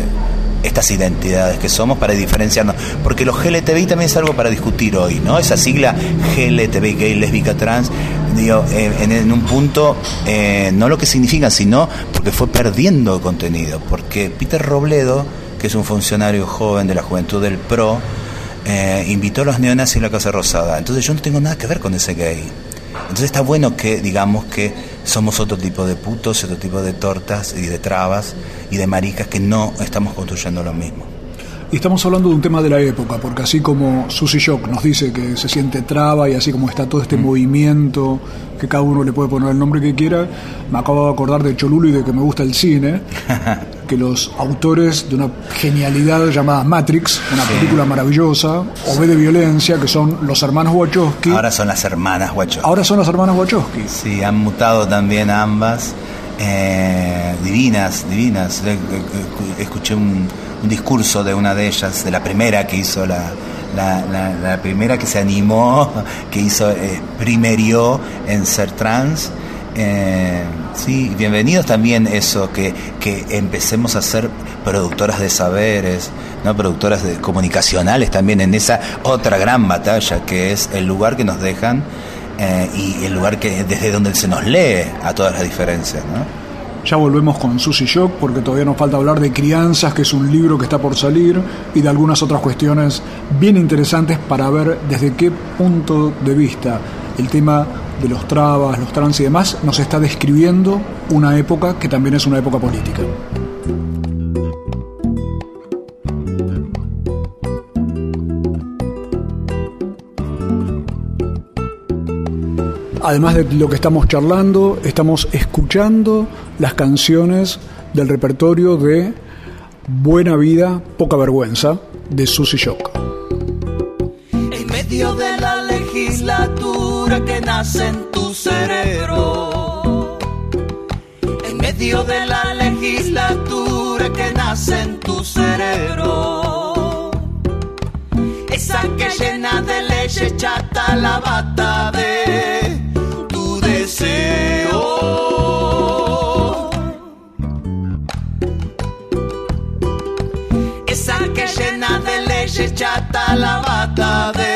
estas identidades que somos para diferenciarnos. Porque los GLTBI también es algo para discutir hoy, ¿no? Esa sigla GLTBI, gay, lésbica, trans, digo, eh, en, un punto, eh, no lo que significan, sino porque fue perdiendo contenido. Porque Peter Robledo, que es un funcionario joven de la juventud del PRO, eh, invitó a los neonazis a la Casa Rosada. Entonces yo no tengo nada que ver con ese gay. Entonces está bueno que digamos que somos otro tipo de putos, otro tipo de tortas y de trabas y de maricas que no estamos construyendo lo mismo. Y estamos hablando de un tema de la época, porque así como Susy Shock nos dice que se siente traba y así como está todo este mm. movimiento, que cada uno le puede poner el nombre que quiera, me acabo de acordar de Cholulo y de que me gusta el cine, que los autores de una genialidad llamada Matrix, una película maravillosa, o de violencia, que son los hermanos Wachowski. Ahora son las hermanas Wachowski. Ahora son las hermanas Wachowski. Sí, han mutado también ambas. Eh, divinas, divinas. Escuché un un discurso de una de ellas, de la primera que hizo la, la, primera que se animó, que hizo, eh, primerió en ser trans. Eh, sí, bienvenidos también eso, que, que empecemos a ser productoras de saberes, ¿no? productoras de, comunicacionales también en esa otra gran batalla que es el lugar que nos dejan eh, y el lugar que desde donde se nos lee a todas las diferencias. ¿no? Ya volvemos con Susy Shock porque todavía nos falta hablar de Crianzas, que es un libro que está por salir, y de algunas otras cuestiones bien interesantes para ver desde qué punto de vista el tema de los trabas, los trans y demás nos está describiendo una época que también es una época política. Además de lo que estamos charlando, estamos escuchando las canciones del repertorio de Buena Vida, Poca Vergüenza, de Susy Shock. En medio de la legislatura que nace en tu cerebro, en medio de la legislatura que nace en tu cerebro, esa que llena de leyes chata la bata de la bata de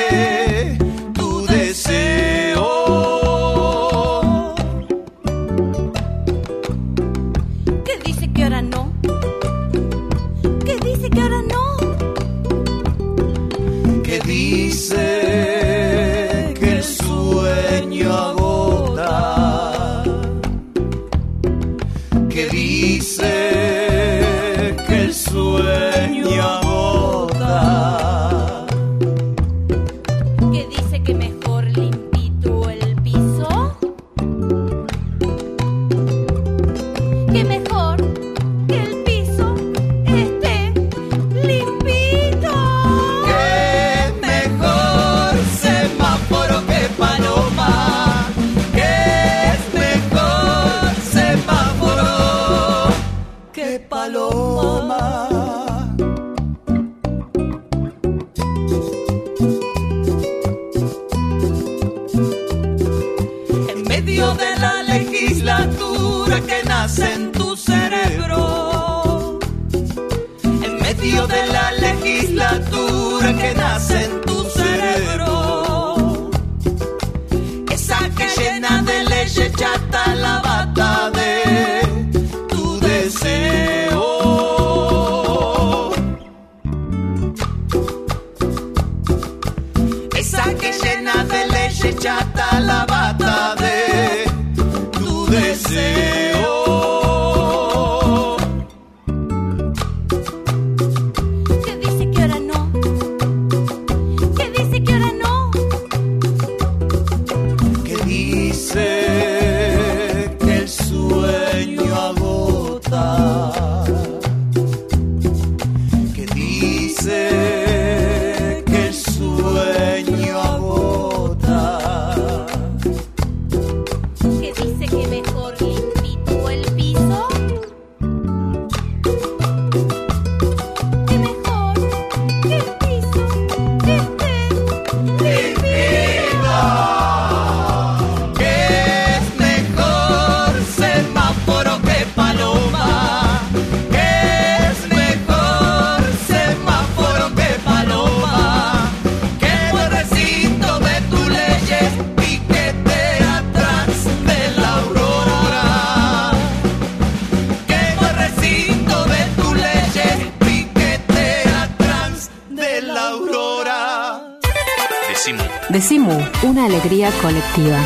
colectiva.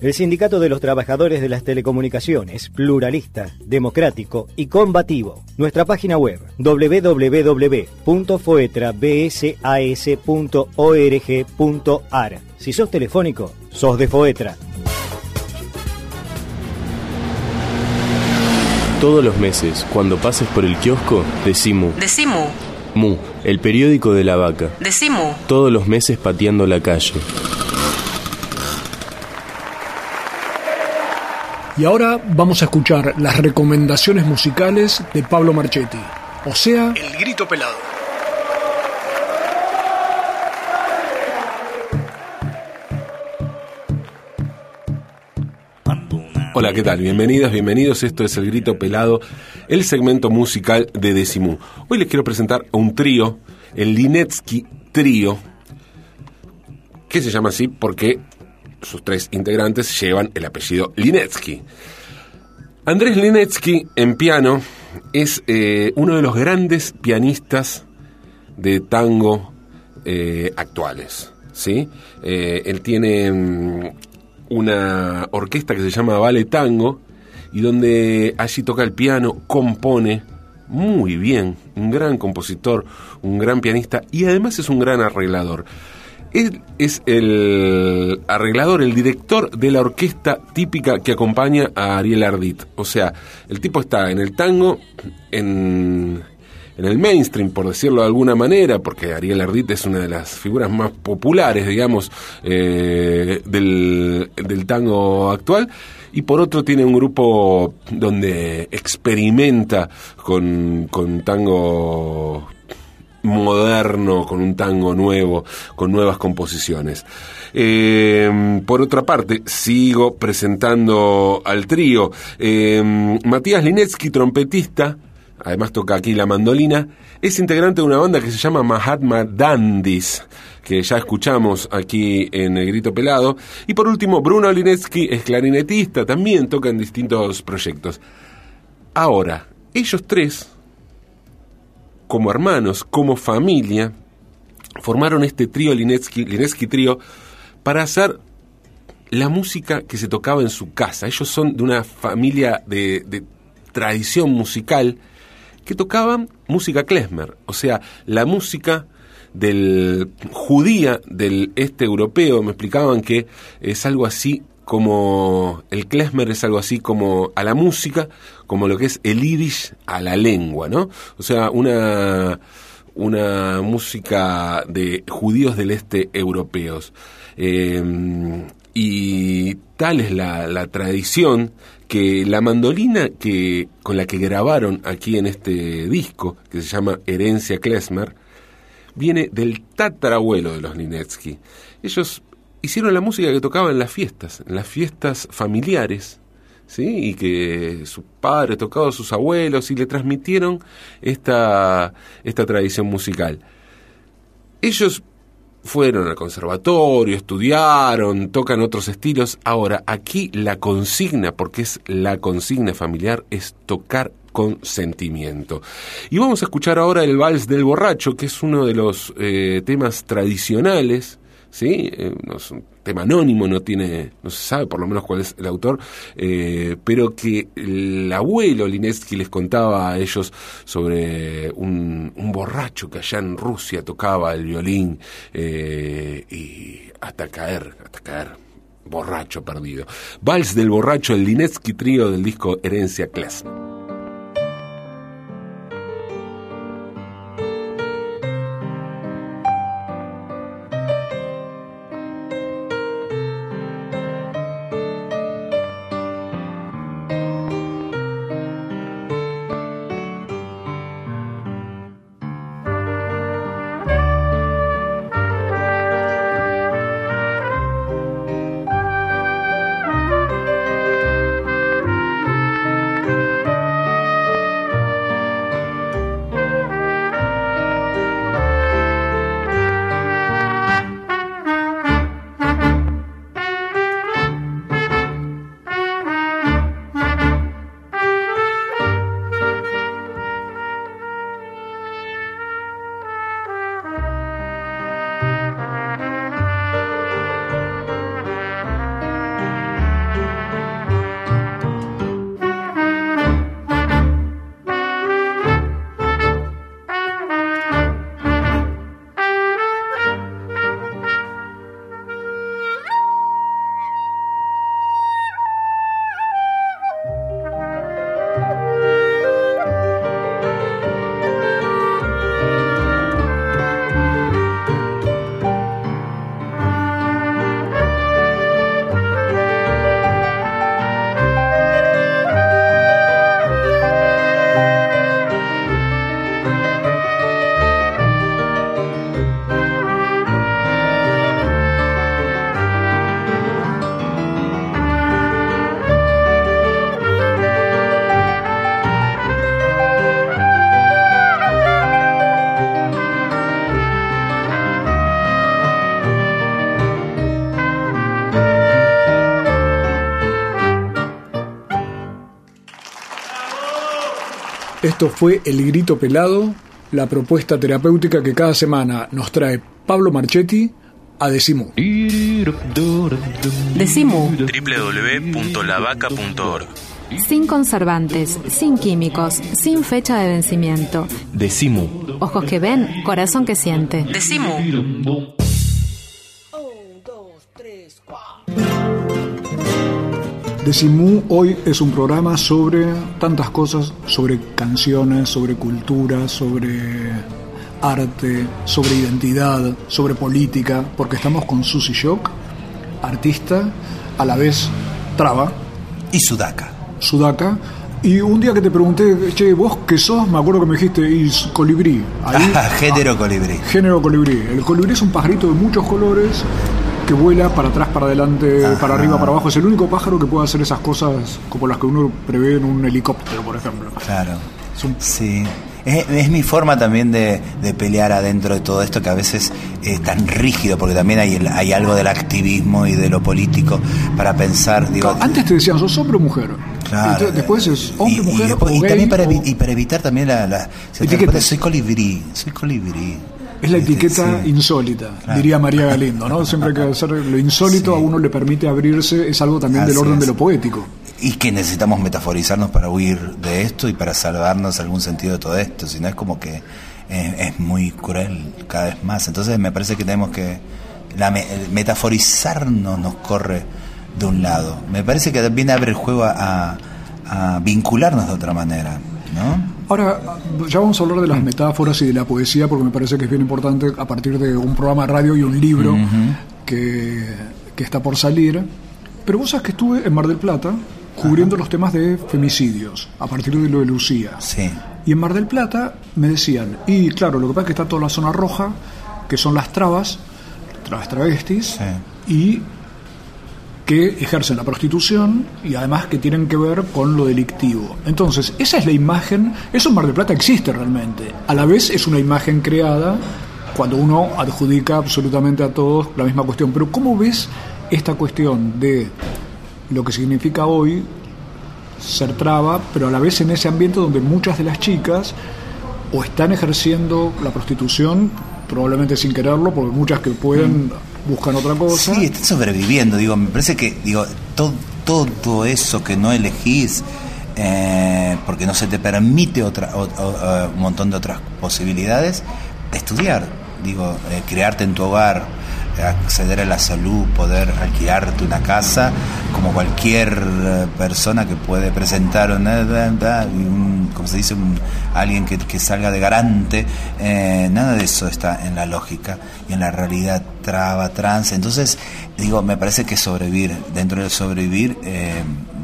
El Sindicato de los Trabajadores de las Telecomunicaciones, pluralista, democrático y combativo. Nuestra página web www.foetrabsas.org.ar. Si sos telefónico, sos de Foetra. Todos los meses, cuando pases por el kiosco, Decimu. Decimu, Mu, el periódico de la vaca. decimu. Todos los meses pateando la calle. Y ahora vamos a escuchar las recomendaciones musicales de Pablo Marchetti, o sea, El Grito Pelado. Hola, ¿qué tal? Bienvenidas, bienvenidos. Esto es El Grito Pelado, el segmento musical de Decimu. Hoy les quiero presentar a un trío, el Linetsky Trío, que se llama así porque sus tres integrantes llevan el apellido Linetsky. Andrés Linetsky en piano es eh, uno de los grandes pianistas de tango eh, actuales. ¿sí? Eh, él tiene mm, una orquesta que se llama Vale Tango y donde allí toca el piano, compone muy bien, un gran compositor, un gran pianista y además es un gran arreglador. Él es el arreglador, el director de la orquesta típica que acompaña a Ariel Ardit. O sea, el tipo está en el tango, en, en el mainstream, por decirlo de alguna manera, porque Ariel Ardit es una de las figuras más populares, digamos, eh, del, del tango actual. Y por otro tiene un grupo donde experimenta con, con tango moderno, con un tango nuevo, con nuevas composiciones. Eh, por otra parte, sigo presentando al trío. Eh, Matías Linetsky, trompetista, además toca aquí la mandolina, es integrante de una banda que se llama Mahatma Dandis, que ya escuchamos aquí en El Grito Pelado. Y por último, Bruno Linetsky es clarinetista, también toca en distintos proyectos. Ahora, ellos tres como hermanos, como familia, formaron este trío Linetsky, Linetsky Trío para hacer la música que se tocaba en su casa. Ellos son de una familia de, de tradición musical que tocaban música klezmer, o sea, la música del judía del este europeo. Me explicaban que es algo así como el klezmer es algo así como a la música, como lo que es el yiddish a la lengua, ¿no? O sea, una, una música de judíos del este europeos. Eh, y tal es la, la, tradición que la mandolina que, con la que grabaron aquí en este disco, que se llama Herencia Klezmer, viene del tatarabuelo de los Linetsky. Ellos hicieron la música que tocaba en las fiestas, en las fiestas familiares, ¿sí? Y que su padre tocaba, sus abuelos, y le transmitieron esta, esta tradición musical. Ellos fueron al conservatorio, estudiaron, tocan otros estilos. Ahora, aquí la consigna, porque es la consigna familiar, es tocar con sentimiento. Y vamos a escuchar ahora el Vals del Borracho, que es uno de los eh, temas tradicionales ¿sí? Eh, no es un tema anónimo, no tiene, no se sabe por lo menos cuál es el autor, eh, pero que el abuelo Lineski les contaba a ellos sobre un, borracho que allá en Rusia tocaba el violín eh, y hasta caer, hasta caer borracho perdido. Vals del borracho, el Lineski trío del disco Herencia Class. Esto fue El Grito Pelado, la propuesta terapéutica que cada semana nos trae Pablo Marchetti a Decimu. Decimu. www.lavaca.org Sin conservantes, sin químicos, sin fecha de vencimiento. Decimu. Ojos que ven, corazón que siente. Decimu. Decimú hoy es un programa sobre tantas cosas, sobre canciones, sobre cultura, sobre arte, sobre identidad, sobre política, porque estamos con Susie Shock, artista, a la vez traba. Y sudaca. Sudaca. Y un día que te pregunté, che, vos qué sos, me acuerdo que me dijiste, y colibrí. género colibrí. Género colibrí. El colibrí es un pajarito de muchos colores que vuela para atrás, para adelante, para arriba, para abajo. Es el único pájaro que puede hacer esas cosas como las que uno prevé en un helicóptero, por ejemplo. Claro. Sí. Es, mi forma también de, pelear adentro de todo esto que a veces es tan rígido, porque también hay, hay algo del activismo y de lo político para pensar. Digo, Antes te decían, ¿sos hombre o mujer? Claro. después es hombre, mujer. Y, también para, y para evitar también la. la soy colibrí, soy colibrí. Es la etiqueta insólita, diría María Galindo, ¿no? Siempre hay que hacer lo insólito, a uno le permite abrirse, es algo también del orden de lo poético. Y que necesitamos metaforizarnos para huir de esto y para salvarnos algún sentido de todo esto, si no es como que es, muy cruel cada vez más. Entonces me parece que tenemos que... La, metaforizarnos nos corre de un lado. Me parece que viene a abrir el juego a, a vincularnos de otra manera, ¿no? Ahora, ya vamos a hablar de las metáforas y de la poesía, porque me parece que es bien importante a partir de un programa de radio y un libro que, está por salir. Pero vos sabes que estuve en Mar del Plata cubriendo los temas de femicidios, a partir de lo de Lucía. Sí. Y en Mar del Plata me decían, y claro, lo que pasa es que está toda la zona roja, que son las trabas, las travestis, y que ejercen la prostitución y además que tienen que ver con lo delictivo. Entonces, esa es la imagen, eso en Mar del Plata existe realmente. A la vez es una imagen creada cuando uno adjudica absolutamente a todos la misma cuestión. Pero ¿cómo ves esta cuestión de lo que significa hoy ser traba, pero a la vez en ese ambiente donde muchas de las chicas o están ejerciendo la prostitución, probablemente sin quererlo, porque muchas que pueden mm. Buscan otra cosa. Sí, están sobreviviendo, digo, me parece que digo todo, todo eso que no elegís eh, porque no se te permite otra, un montón de otras posibilidades, estudiar, digo, eh, crearte en tu hogar, acceder a la salud, poder alquilarte una casa, como cualquier eh, persona que puede presentar una, un, como se dice, alguien que, que, salga de garante, eh, nada de eso está en la lógica y en la realidad traba, trans. Entonces, digo, me parece que sobrevivir, dentro del sobrevivir, eh,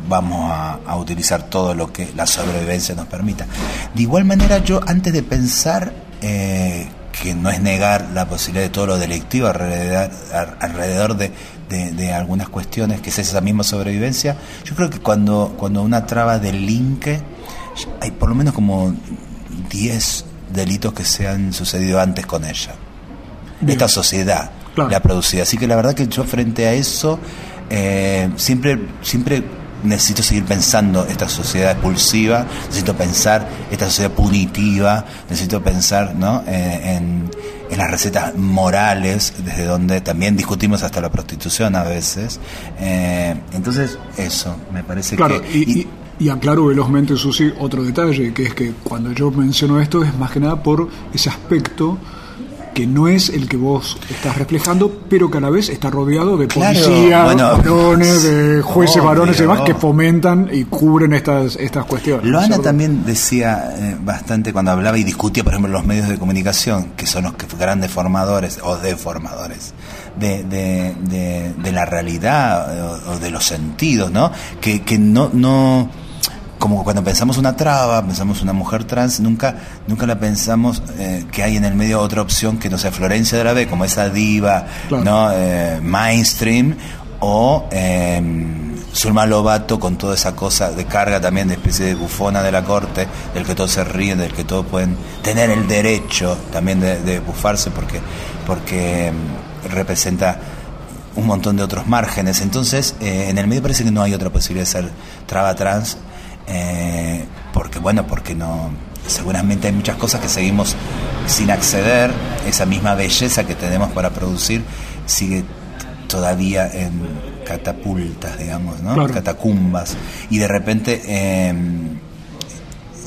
vamos a, utilizar todo lo que la sobrevivencia nos permita. De igual manera, yo antes de pensar eh, que no es negar la posibilidad de todo lo delictivo alrededor, alrededor de, de, algunas cuestiones, que es esa misma sobrevivencia. Yo creo que cuando, cuando una traba delinque, hay por lo menos como 10 delitos que se han sucedido antes con ella. Esta sociedad la ha producido. Así que la verdad que yo frente a eso eh, siempre, siempre necesito seguir pensando esta sociedad expulsiva, necesito pensar esta sociedad punitiva, necesito pensar ¿no? Eh, en, las recetas morales, desde donde también discutimos hasta la prostitución a veces. Eh, entonces, eso, me parece que... Y, y, y aclaro velozmente, Susi, otro detalle, que es que cuando yo menciono esto es más que nada por ese aspecto que no es el que vos estás reflejando, pero que a la vez está rodeado de policías, varones, de jueces varones y demás que fomentan y cubren estas, estas cuestiones. Loana también decía eh, bastante cuando hablaba y discutía, por ejemplo, los medios de comunicación, que son los que, grandes formadores o deformadores de, de, de, la realidad o, de los sentidos, ¿no? Que, que no... no como cuando pensamos una traba, pensamos una mujer trans, nunca, nunca la pensamos eh, que hay en el medio otra opción que no sea Florencia de la B, como esa diva no eh, mainstream, o eh, Zulma Lobato con toda esa cosa de carga también de especie de bufona de la corte, del que todos se ríen, del que todos pueden tener el derecho también de, bufarse porque, porque em, representa un montón de otros márgenes. Entonces, eh, en el medio parece que no hay otra posibilidad de ser traba trans eh, porque bueno, porque no, seguramente hay muchas cosas que seguimos sin acceder, esa misma belleza que tenemos para producir sigue todavía en catapultas, digamos, ¿no? Catacumbas, y de repente... Eh,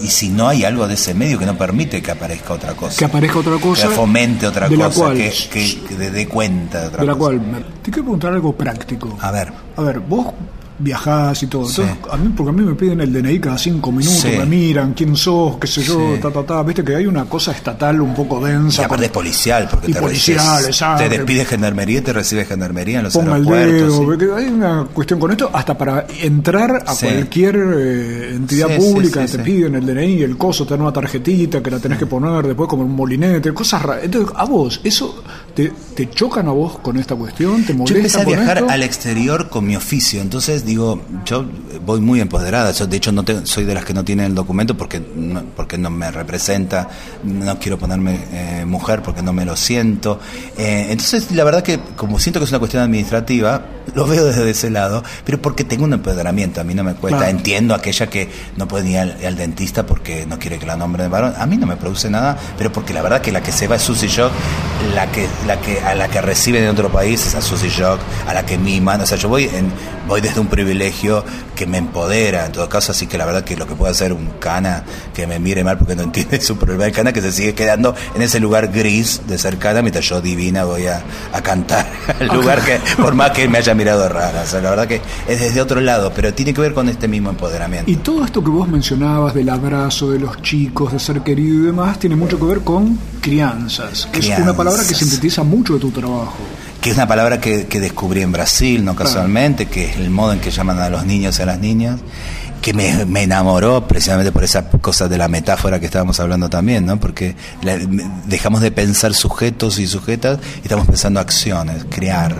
y si no hay algo de ese medio que no permite que aparezca otra cosa. Que aparezca otra cosa. Que fomente otra cosa, que, que, dé cuenta de otra de la cual, te quiero preguntar algo práctico. A ver. A ver, vos viajás y todo. a mí, porque a mí me piden el DNI cada cinco minutos, me miran, quién sos, qué sé yo, ta, ta, ta. Viste que hay una cosa estatal un poco densa. Y aparte es policial, porque te, policial, te despide gendarmería y te recibe gendarmería en los aeropuertos. hay una cuestión con esto, hasta para entrar a cualquier eh, entidad pública te piden el DNI, el coso, te dan una tarjetita que la tenés que poner después como un molinete, cosas raras. Entonces, a vos, ¿eso te, te chocan a vos con esta cuestión? ¿Te molesta Yo empecé a viajar al exterior con mi oficio, entonces digo, yo voy muy empoderada. Yo, de hecho, no soy de las que no tienen el documento porque no, porque no me representa. No quiero ponerme eh, mujer porque no me lo siento. Eh, entonces, la verdad que, como siento que es una cuestión administrativa, lo veo desde ese lado, pero porque tengo un empoderamiento. A mí no me cuesta. Entiendo aquella que no puede ir al, dentista porque no quiere que la nombre de varón. A mí no me produce nada, pero porque la verdad que la que se va es Susy Shock, la que, la que, a la que reciben en otro país es a Susy Shock, a la que miman. O sea, yo voy, en, voy desde un privilegio que me empodera, en todo caso, así que la verdad que lo que puede hacer un cana que me mire mal porque no entiende su problema de cana, que se sigue quedando en ese lugar gris de ser cana, mientras yo divina voy a, cantar al lugar que, por más que me haya mirado rara, o sea, la verdad que es desde otro lado, pero tiene que ver con este mismo empoderamiento. Y todo esto que vos mencionabas del abrazo de los chicos, de ser querido y demás, tiene mucho que ver con crianzas, que es una palabra que sintetiza mucho de tu trabajo que es una palabra que, descubrí en Brasil, no casualmente, que es el modo en que llaman a los niños y a las niñas, que me, enamoró precisamente por esa cosa de la metáfora que estábamos hablando también, ¿no? Porque dejamos de pensar sujetos y sujetas y estamos pensando acciones, crear,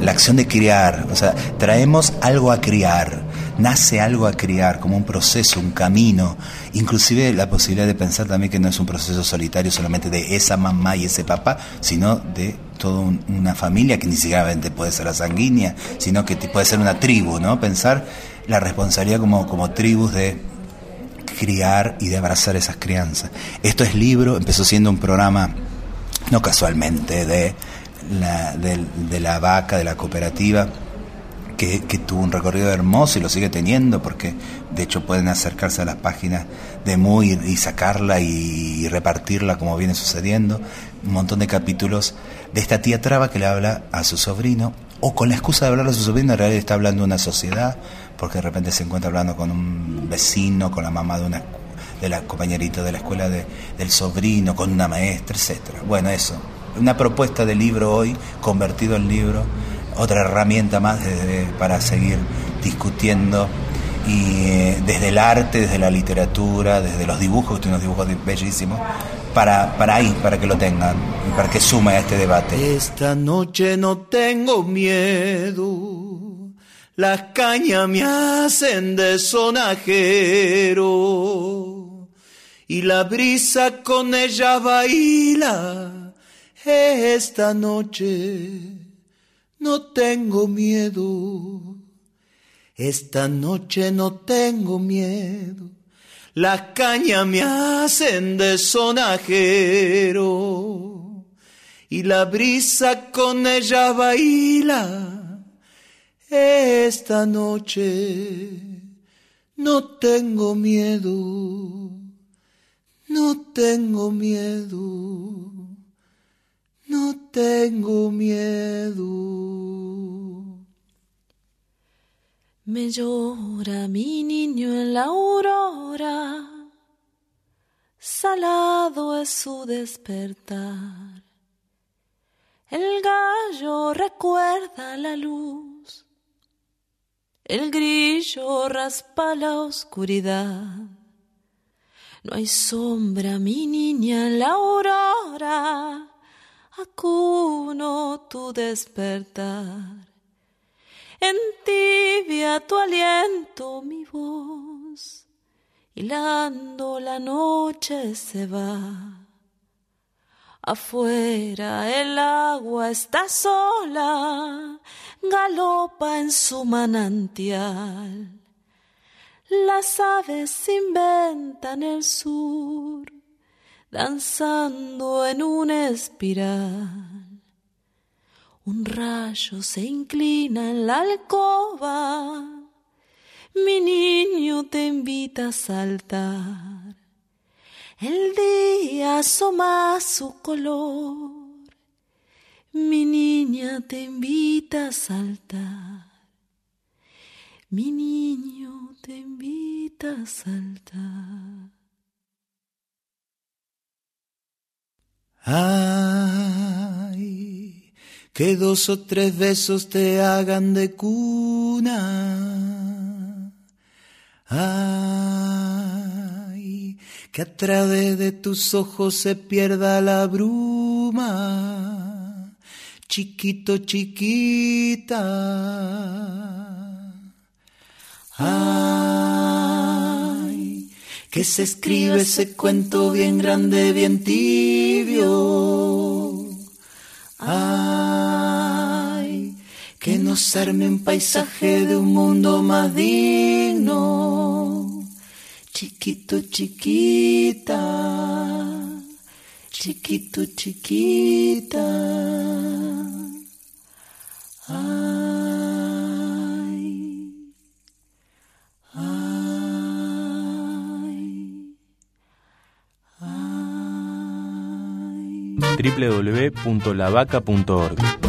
la acción de criar, o sea, traemos algo a criar, nace algo a criar, como un proceso, un camino, inclusive la posibilidad de pensar también que no es un proceso solitario solamente de esa mamá y ese papá, sino de toda una familia que ni siquiera puede ser la sanguínea, sino que puede ser una tribu, ¿no? Pensar la responsabilidad como, como tribus de criar y de abrazar esas crianzas. Esto es libro, empezó siendo un programa, no casualmente, de la, de, la vaca, de la cooperativa, que, tuvo un recorrido hermoso y lo sigue teniendo, porque de hecho pueden acercarse a las páginas de Muy y, sacarla y, repartirla como viene sucediendo. Un montón de capítulos de esta tía Traba que le habla a su sobrino, o con la excusa de hablar a su sobrino, en realidad está hablando de una sociedad, porque de repente se encuentra hablando con un vecino, con la mamá de una de la compañerita de la escuela de, del sobrino, con una maestra, etcétera. Bueno, eso, una propuesta de libro hoy, convertido en libro, otra herramienta más para seguir discutiendo y eh, desde el arte, desde la literatura, desde los dibujos, tiene unos dibujos bellísimos, para, para ahí, para que lo tengan y para que sume a este debate. Esta noche no tengo miedo, las cañas me hacen de sonajero y la brisa con ella baila esta noche no tengo miedo. Esta noche no tengo miedo. Las cañas me hacen de sonajero y la brisa con ella baila. Esta noche no tengo miedo, no tengo miedo. No tengo miedo. Me llora mi niño en la aurora, salado es su despertar. El gallo recuerda la luz, el grillo raspa la oscuridad. No hay sombra, mi niña, en la aurora acuno tu despertar. En tibia tu aliento mi voz, hilando la noche se va. Afuera el agua está sola, galopa en su manantial. Las aves inventan el sur danzando en una espiral. Un rayo se inclina en la alcoba, mi niño te invita a saltar. El día asoma su color, mi niña te invita a saltar. Mi niño te invita a saltar. Ay, que dos o tres besos te hagan de cuna. Ay, que a través de tus ojos se pierda la bruma. Chiquito, chiquita. Ay, que se escribe ese cuento bien grande, bien tibio. Ay, que nos arme un paisaje de un mundo más digno. Chiquito, chiquita, chiquito, chiquita. www.lavaca.org.